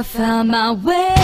I found my way.